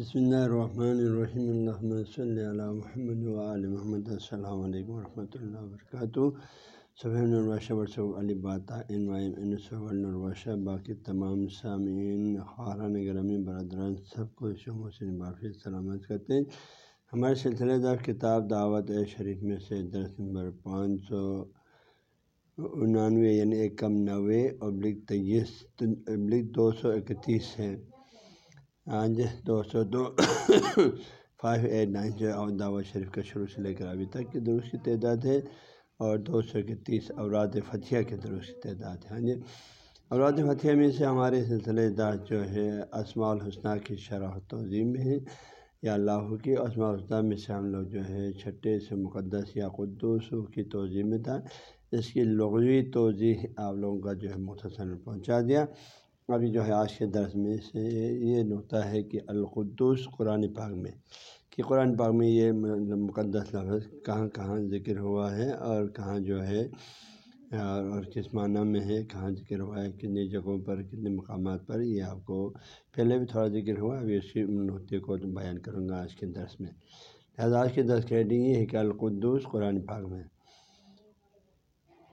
بسم اللہ الرحمن الرحیم الحمد صلی اللہ محمد محمد السلام علیکم ورحمۃ اللہ وبرکاتہ صبح الرشہ ورثہ علی الرشہ باقی تمام سامعین خارن گرامی برادران سب کو شمو سے بافی سلامت کرتے ہیں ہمارے سلسلے دار کتاب دعوت شریف میں سے درس نمبر پانچ سو انانوے یعنی ایک کم نوے ابلک تیئیس ابلک دو سو اکتیس ہے۔ آج دو سو دو فائیو ایٹ نائن جو اور دعوت شریف کا شروع سے لے کر ابھی تک کی درست کی تعداد ہے اور دو سو اکتیس اوراد فتح کے درست کی تعداد ہے۔ ہاں جی اوراد فتح میں سے ہمارے سلسلے دار جو ہے اسماع الحسنہ کی شرح توضیع میں ہے یا اللہ کی اسماع الحسنہ میں سے ہم لوگ جو ہے، چھٹے سے مقدس یا قدوس کی توضیع میں تھا۔ اس کی لغوی توضیع آپ لوگوں کا جو ہے مختصر پہنچا دیا۔ ابھی جو ہے آج کے درس میں سے یہ نقطہ ہے کہ القدس قرآن پاک میں، کہ قرآن پاک میں یہ مقدس لفظ کہاں کہاں ذکر ہوا ہے اور کہاں جو ہے، اور کس معنی میں ہے، کہاں ذکر ہوا ہے، کتنی جگہوں پر، کتنے مقامات پر، یہ آپ کو پہلے بھی تھوڑا ذکر ہوا، ابھی اسی نقطے کو بیان کروں گا آج کے درس میں۔ لہٰذا آج کے درس کے یہ ہے کہ القدس قرآن پاک میں۔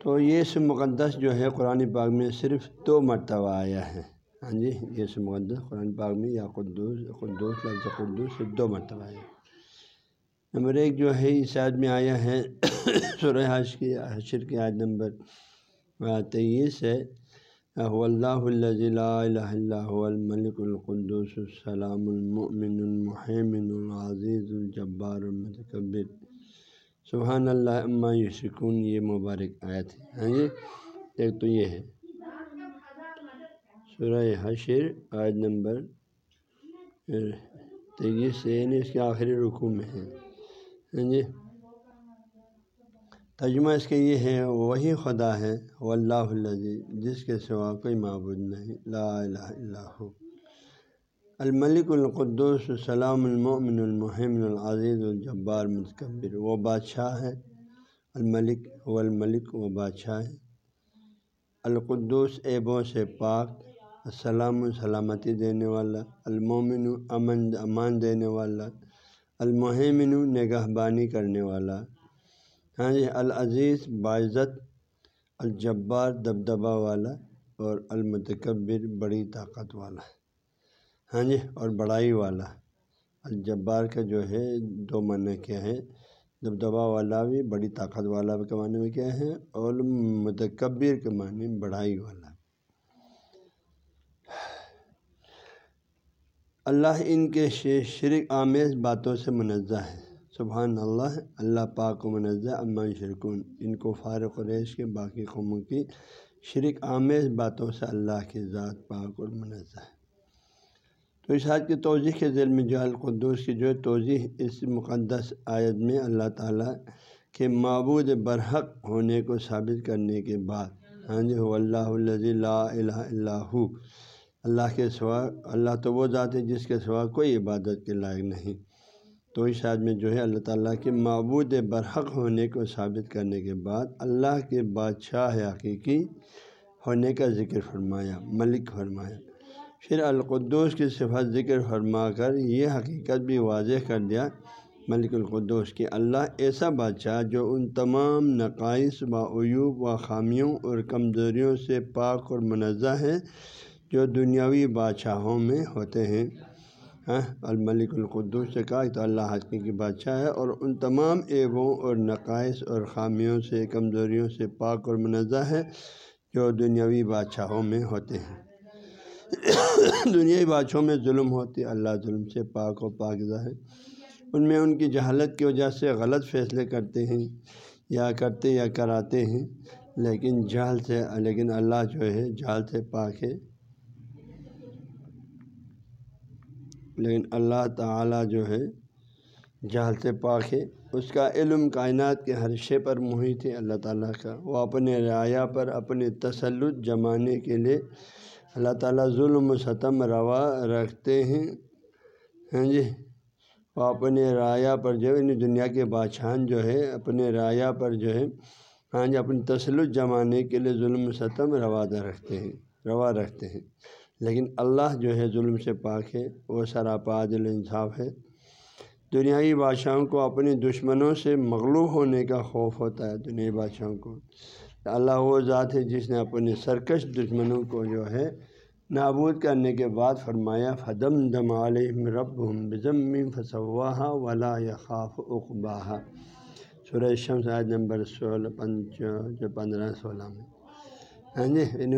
تو یہ سب مقدس جو ہے قرآن پاک میں صرف دو مرتبہ آیا ہے۔ ہاں جی یہ سب مقدس قرآن پاک میں یا قدوس قدوس لفظ قدوس سے دو مرتبہ آیا۔ نمبر ایک جو ہے، اس عید میں آیا ہے، سورہ حش کی، حشر کی عید نمبر تیئیس ہے۔ اللہ اللہ الملک القدس السلام المؤمن المحمن العزیز الجبار المتکبر۔ سبحان اللہ عما یشکون یہ مبارک آیا تھے ہاں جی؟ ایک تو یہ ہے۔ سورہ حشر، آیت نمبر تیئیس سے یعنی اس کے آخری رکوع میں ہے۔ ہاں جی؟ ترجمہ اس کے یہ ہے، وہی خدا ہے وہ اللہ جس کے سوا کوئی معبود نہیں، لا الہ الا ہو الملک القدس السلام المؤمن المحمن العزیز الجبار متکبر، وہ بادشاہ ہے۔ الملک و الملک و بادشاہ ہے۔ القدس ایبوں سے پاک، السلام، سلامتی دینے والا۔ المومن امن، امان دینے والا۔ المحمن نگہ بانی کرنے والا۔ ہاں جی العزیز، باعزت، الجبار، دبدبہ والا۔ اور المتکبر، بڑی طاقت والا۔ ہاں جی اور بڑائی والا۔ الجبار کا جو ہے، دو معنی کیا ہے دبدبا والا بھی، بڑی طاقت والا کے معنی میں کیا ہے اور متکبر کے معنی بڑائی والا۔ اللہ ان کے شرک آمیز باتوں سے منزہ ہے۔ سبحان اللہ اللہ پاک و منزہ امان شرکن ان کو فارغ ریش کے باقی قوموں کی شرک آمیز باتوں سے اللہ کی ذات پاک اور منزہ ہے۔ تو اس حد کی توضیح کے ذیل میں جو القدوس کی جو ہے توضیح اس مقدس آیت میں اللہ تعالیٰ کے معبود برحق ہونے کو ثابت کرنے کے بعد۔ ہاں جی اللہ لا الہ اللہ اللہ کے سوا، اللہ تو وہ ذات ہے جس کے سوا کوئی عبادت کے لائق نہیں۔ تو اس حد میں جو ہے اللہ تعالیٰ کے معبود برحق ہونے کو ثابت کرنے کے بعد اللہ کے بادشاہ حقیقی ہونے کا ذکر فرمایا، ملک فرمایا۔ پھر القدوس کی صفت ذکر فرما کر یہ حقیقت بھی واضح کر دیا، ملک القدوس کہ اللہ ایسا بادشاہ جو ان تمام نقائص و عیوب و خامیوں اور کمزوریوں سے پاک اور منزہ ہے جو دنیاوی بادشاہوں میں ہوتے ہیں۔ ہاں الملک القدوس سے کہا تو اللہ حقیقی بادشاہ ہے اور ان تمام ایبوں اور نقائص اور خامیوں سے، کمزوریوں سے پاک اور منزہ ہے جو دنیاوی بادشاہوں میں ہوتے ہیں۔ دنیا بادشاہوں میں ظلم ہوتی اللہ ظلم سے پاک و پاکزہ ہے۔ ان میں ان کی جہالت کی وجہ سے غلط فیصلے کرتے ہیں، یا کرتے یا کراتے ہیں، لیکن جہل سے، لیکن اللہ جو ہے، جہل سے پاک ہے۔ لیکن اللہ تعالیٰ جو ہے، جہل سے پاک ہے۔ اس کا علم کائنات کے ہر شے پر محیط ہے۔ اللہ تعالیٰ کا، وہ اپنے رعایا پر، اپنے تسلط جمانے کے لیے اللہ تعالیٰ ظلم و ستم روا رکھتے ہیں۔ ہاں جی وہ اپنے رایا پر جو ہے یعنی دنیا کے بادشاہ جو ہے، اپنے رایا پر جو ہے ہاں جی اپنی تسلط جمانے کے لیے ظلم و ستم روا رکھتے ہیں، روا رکھتے ہیں۔ لیکن اللہ جو ہے، ظلم سے پاک ہے، وہ سراپا عدل انصاف ہے۔ دنیائی بادشاہوں کو اپنے دشمنوں سے مغلوب ہونے کا خوف ہوتا ہے دنیا بادشاہوں کو۔ اللہ وہ ذات ہے جس نے اپنے سرکش دشمنوں کو جو ہے نابود کرنے کے بعد فرمایا فدم دم علیہ رب بزم فصواہ ولا خاف اقباہ سورہ شمس عید نمبر سولہ، پنچ جو پندرہ، سولہ میں۔ ہاں جی یعنی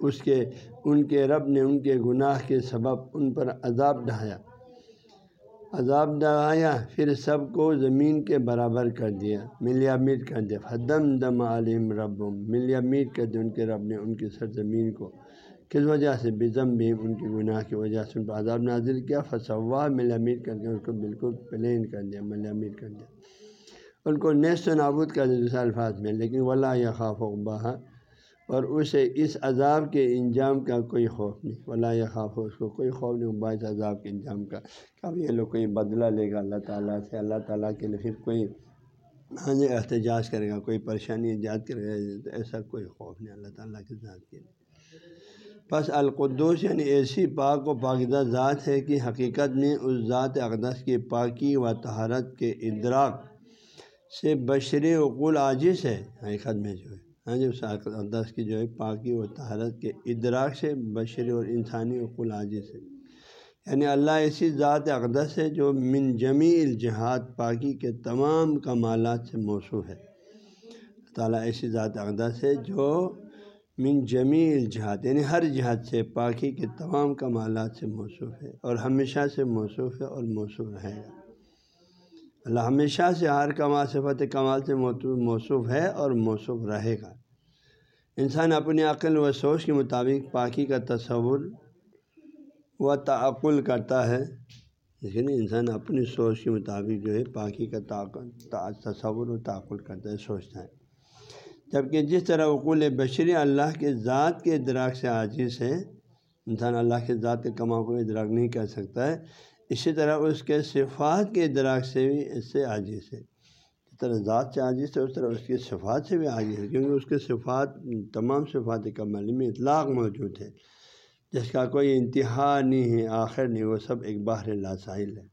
اس کے، ان کے رب نے ان کے گناہ کے سبب ان پر عذاب ڈھایا۔ عذاب ڈھایا پھر سب کو زمین کے برابر کر دیا۔ ملیا میٹ کر دیا۔ حدم دم عالم رب ملیا میٹ کر دیا ان کے رب نے ان کی سرزمین کو۔ کس وجہ سے؟ بزم بھی ان کے گناہ کی وجہ سے۔ ان پر عذاب نازل کیا۔ فصوا ملیا میٹ کر کے اس کو بالکل پلین کر دیا۔ ملیا میٹ کر دیا۔ ان کو نیست و نابود کر دیا دوسرے الفاظ میں، لیکن ولا یا خاف باہر اور اسے اس عذاب کے انجام کا کوئی خوف نہیں۔ ولا یا خوف ہو اس کو کوئی خوف نہیں باعث عذاب کے انجام کا۔ کب یہ لوگ کوئی بدلہ لے گا اللہ تعالیٰ سے؟ اللہ تعالیٰ کے لیے پھر کوئی ہاں جی احتجاج کرے گا، کوئی پریشانی ایجاد کرے گا، ایسا کوئی خوف نہیں اللہ تعالیٰ کے ذات کے لیے۔ بس القدس یعنی ایسی پاک و پاکدہ ذات ہے کہ حقیقت میں اس ذات اقدس کی پاکی و تہارت کے ادراک سے بشری عقول عاجز ہے۔ حقیقت میں جو ہے۔ ہاں جی اس اقدس کی جو ہے پاکی و تہارت کے ادراک سے بشری اور انسانی عقول عاجز ہے۔ یعنی اللہ ایسی ذات اقدس ہے جو من جمی الجہاد پاکی کے تمام کمالات سے موصوف ہے۔ تعالیٰ ایسی ذات اقدس ہے جو من جمی الجہاد یعنی ہر جہاد سے پاکی کے تمام کمالات سے موصوف ہے اور ہمیشہ سے موصوف ہے اور موصوف رہے گا۔ اللہ ہمیشہ سے ہر کمال صفت کمال سے موصوف ہے اور موصوف رہے گا۔ انسان اپنی عقل و سوچ کے مطابق پاکی کا تصور و تعقل کرتا ہے۔ لیکن انسان اپنی سوچ کے مطابق جو ہے پاکی کا تصور و تعقل کرتا ہے، سوچتا ہے۔ جبکہ جس طرح اقول بشری اللہ کے ذات کے ادراک سے عاجز ہے، انسان اللہ کے ذات کے کما کو ادراک نہیں کر سکتا ہے۔ اسی طرح اس کے صفات کے ادراک سے بھی اس سے عاجز ہے جس طرح ذات سے عاجز ہے اس طرح اس کی صفات سے بھی عاجز ہے، کیونکہ اس کے صفات، تمام صفات کمل میں اطلاق موجود ہے۔ جس کا کوئی انتہا نہیں ہے، آخر نہیں، وہ سب ایک باہر لاسائل ہے۔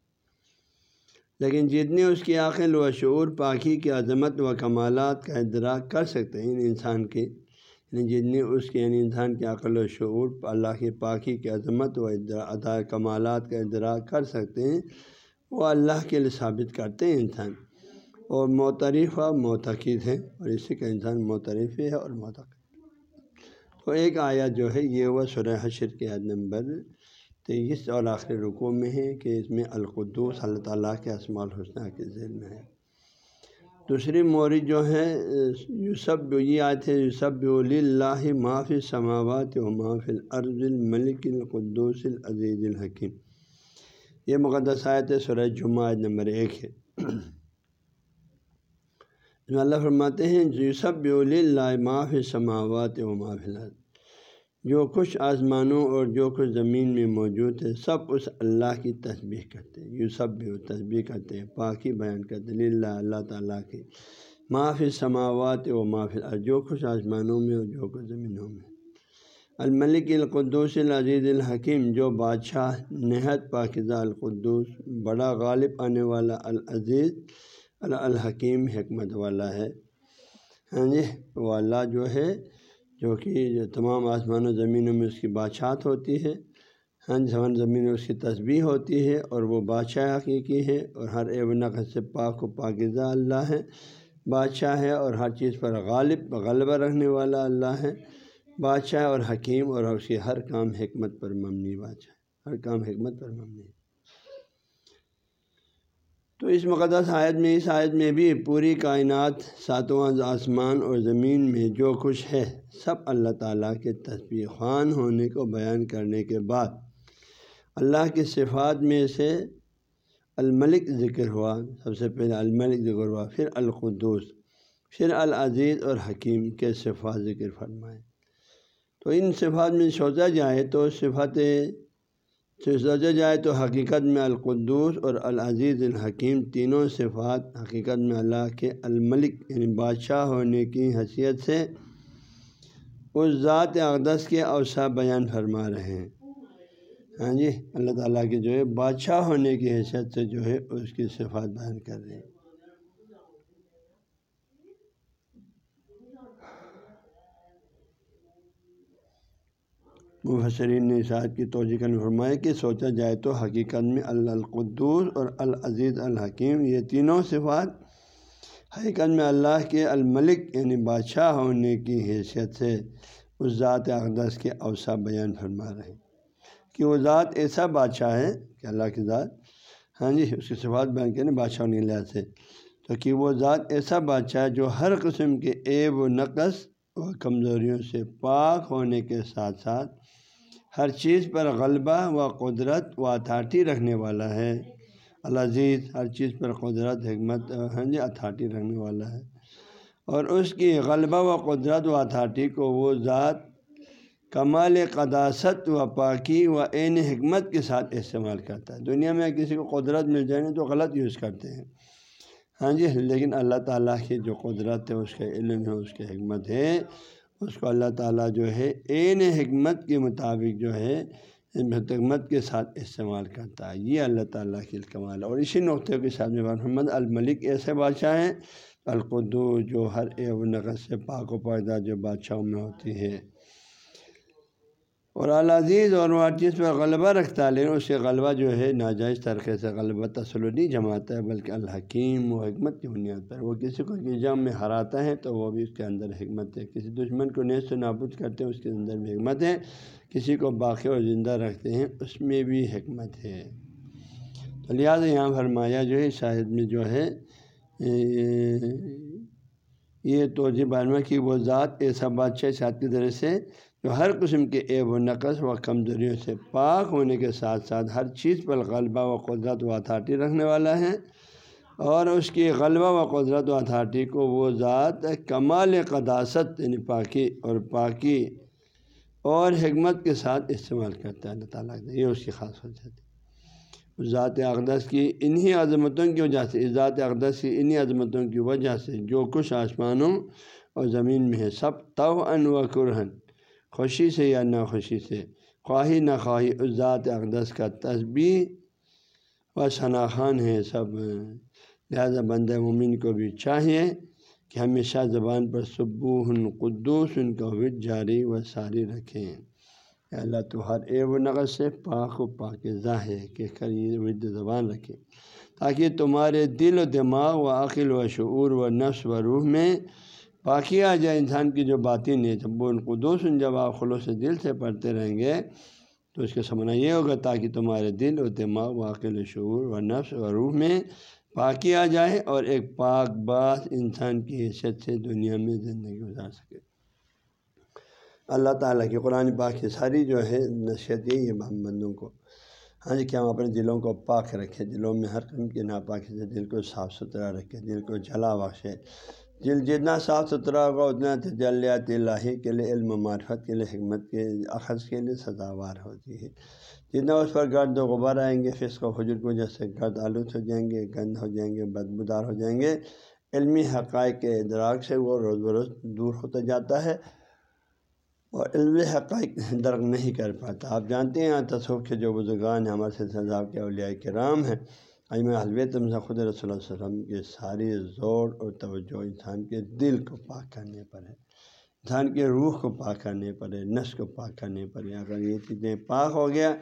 لیکن جتنے اس کی عقل و شعور، پاکی کی عظمت و کمالات کا ادراک کر سکتے ہیں انسان کے یعنی جتنی اس کے یعنی انسان کے عقل و شعور، اللہ کی پاکی کی عظمت و ادا کمالات کا ادراک کر سکتے ہیں، وہ اللہ کے لیے ثابت کرتے ہیں انسان۔ اور معترف و معتقد ہے اور اسی کا انسان معترف ہے اور معتقد۔ تو ایک آیا جو ہے، یہ وہ سرح حشر کے عید نمبر تیئیس اور آخری رکوع میں ہے کہ اس میں القدوس اللہ تعالیٰ کے اسماع الحسنہ کے ذہن میں ہے۔ دوسری موری جو ہے یوسب یہ آئے تھے یوسب اللہ معافی سماوات و معاف العرض الملک القدوس العزیز الحکیم۔ یہ مقدس آیت سورہ جمعہ نمبر ایک ہے۔ اللہ فرماتے ہیں یوسب اللہ معاف سماوات و معاف العرض جو کچھ آسمانوں اور جو کچھ زمین میں موجود ہے، سب اس اللہ کی تسبیح کرتے ہیں۔ یوں سب بھی وہ تسبیح کرتے ہیں، پاکی بیان کرتے اللہ اللہ تعالیٰ کی۔ معافی سماوات و معافی جو کچھ آسمانوں میں اور جو کچھ زمینوں میں۔ الملک القدوس العزیز الحکیم، جو بادشاہ نہت پاکزہ القدوس، بڑا غالب آنے والا العزیز، الحکیم، حکمت والا ہے۔ ہاں جی وہ اللہ جو ہے جو کہ جو تمام آسمان و زمینوں میں اس کی بادشاہت ہوتی ہے۔ ہاں زمین زمین میں اس کی تصبیح ہوتی ہے اور وہ بادشاہ حقیقی ہے اور ہر ایب نقص سے پاک و پاکزہ اللہ ہے بادشاہ ہے اور ہر چیز پر غالب، غلبہ رکھنے والا اللہ ہے بادشاہ اور حکیم اور اس کی ہر کام حکمت پر ممنی بادشاہ، ہر کام حکمت پر ممنی تو اس مقدس آیت میں، اس آیت میں بھی پوری کائنات ساتواں آسمان اور زمین میں جو کچھ ہے، سب اللہ تعالیٰ کے تصویر خوان ہونے کو بیان کرنے کے بعد اللہ کی صفات میں سے الملک ذکر ہوا۔ سب سے پہلے الملک ذکر ہوا، پھر القدوس، پھر العزیز اور حکیم کے صفات ذکر فرمائے۔ تو ان صفات میں سوچا جائے تو صفات صفت سوچا جائے تو حقیقت میں القدوس اور العزیز الحکیم تینوں صفات حقیقت میں اللہ کے الملک یعنی بادشاہ ہونے کی حیثیت سے اس ذات اقدس کے اوسا بیان فرما رہے ہیں۔ ہاں جی اللہ تعالیٰ کے جو ہے بادشاہ ہونے کی حیثیت سے جو ہے اس کی صفات بیان کر رہے ہیں۔ مبصرین نے اشاعت کی توجہ کا فرمایا کہ سوچا جائے تو حقیقت میں القدوس اور العزیز الحکیم، یہ تینوں صفات حقیقت میں اللہ کے الملک یعنی بادشاہ ہونے کی حیثیت سے اس ذات اقدس کے اوسا بیان فرما رہے ہیں کہ وہ ذات ایسا بادشاہ ہے کہ اللہ کی ذات ہاں جی اس کی صفات بیان کریں بادشاہ ہونے کے لحاظ سے، تو کہ وہ ذات ایسا بادشاہ ہے جو ہر قسم کے عیب و نقص و کمزوریوں سے پاک ہونے کے ساتھ ساتھ ہر چیز پر غلبہ و قدرت و اتھارٹی رکھنے والا ہے۔ العزیز ہر چیز پر قدرت، حکمت ہاں جی اتھارٹی رکھنے والا ہے۔ اور اس کی غلبہ و قدرت و اتھارٹی کو وہ ذات کمال قداست و پاکی و عین حکمت کے ساتھ استعمال کرتا ہے۔ دنیا میں کسی کو قدرت مل جائے تو غلط یوز کرتے ہیں۔ ہاں جی لیکن اللہ تعالیٰ کی جو قدرت ہے، اس کے علم ہے، اس کی حکمت ہے۔ اس کو اللہ تعالیٰ جو ہے عین حکمت کے مطابق جو ہے، حکمت کے ساتھ استعمال کرتا ہے۔ یہ اللہ تعالیٰ کی کمال اور اسی نقطے کے ساتھ محمد الملک ایسے بادشاہ ہیں القدو جو ہر اے و نقص سے پاک و پیدا جو بادشاہوں میں ہوتی ہے اور العزیز اور وہ چیز پر غلبہ رکھتا ہے، لیکن اس کے غلبہ جو ہے ناجائز طریقے سے غلبہ تسل نہیں جماتا ہے، بلکہ الحکیم و حکمت کی بنیاد پر۔ وہ کسی کو نظام میں ہراتا ہے تو وہ بھی اس کے اندر حکمت ہے۔ کسی دشمن کو نیست و نابود کرتے ہیں، اس کے اندر بھی حکمت ہے۔ کسی کو باقی اور زندہ رکھتے ہیں، اس میں بھی حکمت ہے۔ تو لہٰذا یہاں فرمایا جو ہے شاید میں جو ہے یہ توجہ بارما کی وہ ذات ایسا بادشاہ شاید کی طرح سے جو ہر قسم کے عیب و نقص و کمزوریوں سے پاک ہونے کے ساتھ ساتھ ہر چیز پر غلبہ و قدرت و اتھارٹی رکھنے والا ہے اور اس کی غلبہ و قدرت و اتھارٹی کو وہ ذات کمال قداست یعنی پاکی اور پاکی اور حکمت کے ساتھ استعمال کرتا ہے۔ اللہ تعالیٰ یہ اس کی خاص ہو جاتی ہے ذات اقدس کی انہی عظمتوں کی وجہ سے ذات اقدس کی انہی عظمتوں کی وجہ سے جو کچھ آسمانوں اور زمین میں ہے، سب تو ان و خوشی سے یا ناخوشی سے؟ خواہی نہ خواہی اس ذات اقدس کا تصبیح و شناخان ہے سب۔ لہذا بند مومن کو بھی چاہیے کہ ہمیشہ زبان پر صبح قدوس ان کا وط جاری و ساری رکھیں۔ اللہ، تو ہر اے و نقص سے پاک و پاک ہے، کہ کر یہ ود زبان رکھے تاکہ تمہارے دل و دماغ و عقل و شعور و نفس و روح میں باقی آ جائے انسان کی جو باتیں نہیں جب وہ ان کو دوسن جب آپ خلوص دل سے پڑھتے رہیں گے، تو اس کا سمجھنا یہ ہوگا تاکہ تمہارے دل و دماغ واقع شعور و نفس و روح میں پاکی آ جائے اور ایک پاک باس انسان کی حیثیت سے دنیا میں زندگی گزار سکے۔ اللہ تعالیٰ کی قرآن پاک کی ساری جو ہے نصیحت یہی ہے ہم بندوں کو۔ ہاں جی کہ ہم اپنے دلوں کو پاک رکھیں، دلوں میں ہر قسم کے ناپاکی سے دل کو صاف ستھرا رکھیں، دل کو جلا بخشے دل جتنا صاف ستھرا ہوگا، اتنا تجلیات الہی کے لیے، علم و معرفت کے لیے، حکمت کے اخذ کے لیے سزاوار ہوتی ہے۔ جتنا اس پر گرد و غبار آئیں گے، فسق و حجر کو جیسے گرد آلود ہو جائیں گے، گند ہو جائیں گے، بدبودار ہو جائیں گے۔ علمی حقائق کے ادراک سے وہ روز بروز دور ہوتا جاتا ہے اور علم حقائق درک نہیں کر پاتا۔ آپ جانتے ہیں تصوف کے جو بزرگان ہیں، ہمارے سے سزا کے اولیاء کرام ہیں عیم حلویت خود رسول اللہ علیہ وسلم کے ساری زور اور توجہ انسان کے دل کو پاک کرنے پر ہے۔ انسان کے روح کو پاک کرنے پر ہے نس کو پاک کرنے پر ہے۔ اگر یہ چیزیں پاک ہو گیا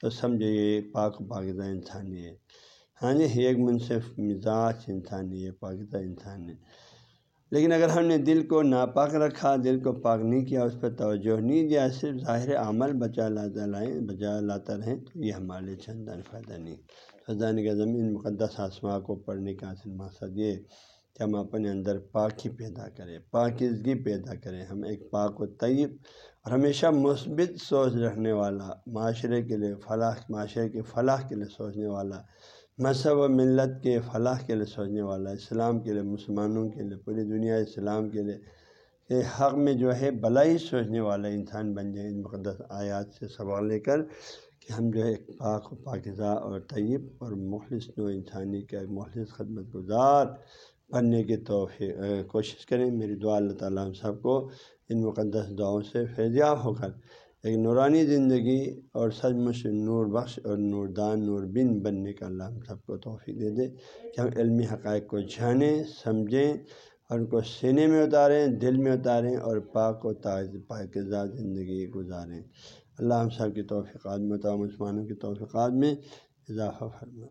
تو سمجھے یہ پاک و پاکزہ انسانی ہے۔ ہاں جی ایک منصف مزاج انسانی ہے پاکزہ انسان ہے۔ لیکن اگر ہم نے دل کو ناپاک رکھا، دل کو پاک نہیں کیا، اس پر توجہ نہیں دیا، صرف ظاہر عمل بچا لاتا لائیں بچا لاتا رہیں، تو یہ ہمارے لیے چندن فائدہ نہیں۔ خزان کا زمین مقدس آسما کو پڑھنے کا حاصل مقصد یہ کہ ہم اپنے اندر پاکی پیدا کریں، پاکیزگی پیدا کریں۔ ہم ایک پاک و طیب اور ہمیشہ مثبت سوچ رکھنے والا، معاشرے کے لیے فلاح، معاشرے کے فلاح کے لیے سوچنے والا، مذہب و ملت کے فلاح کے لیے سوچنے والا، اسلام کے لیے، مسلمانوں کے لیے، پوری دنیا اسلام کے لیے کہ حق میں جو ہے بلائی سوچنے والا انسان بن جائے۔ ان مقدس آیات سے سوال لے کر کہ ہم جو ہے ایک پاک و پاکزہ اور طیب اور مخلص نو انسانی کا مخلص خدمت گزار بننے کی توفیق کوشش کریں۔ میری دعا اللہ تعالیٰ ہم سب کو ان مقدس دعاؤں سے فیضیاب ہو کر ایک نورانی زندگی اور سچ نور بخش اور نور دان نور بن بننے کا اللہ ہم سب کو توفیق دے دے کہ ہم علمی حقائق کو جانیں سمجھیں اور ان کو سینے میں اتاریں، دل میں اتاریں اور پاک و تاز پاکزہ زندگی گزاریں۔ اللہ ہم سب کی توفیقات میں تمام مسلمانوں کی توفیقات میں اضافہ فرما